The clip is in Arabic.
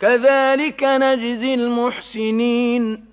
كَذَٰلِكَ نَجْزِي الْمُحْسِنِينَ